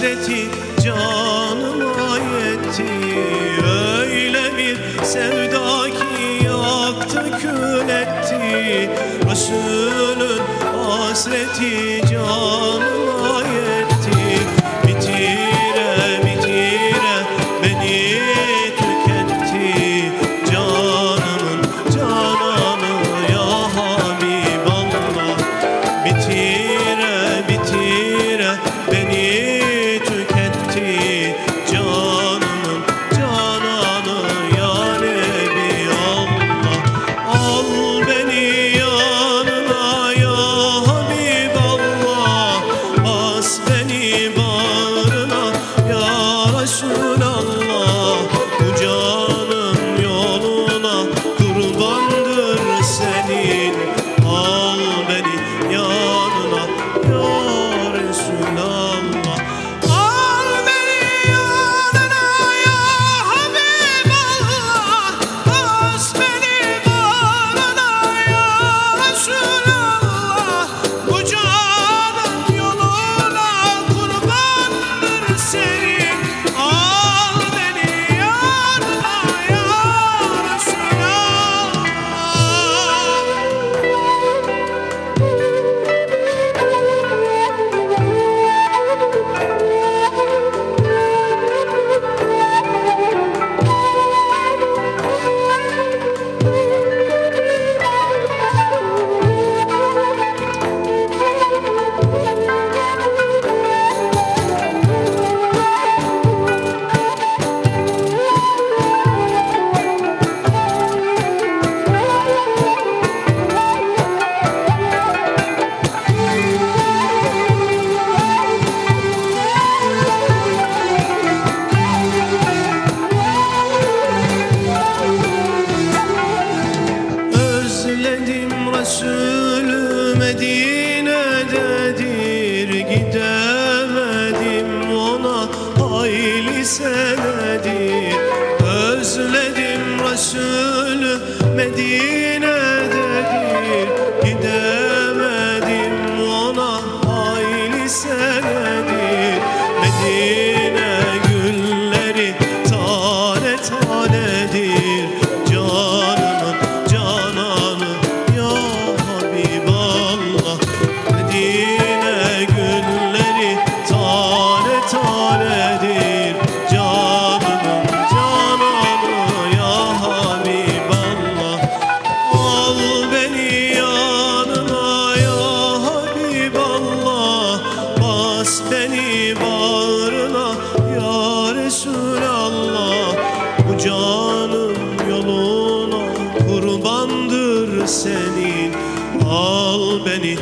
hasreti canıma yetti. Öyle bir sevda ki yaktı kül etti. Resulün hasreti canıma gönül Medine'dedir. Gidemedim ona hayli senedir. Medine senin. Al beni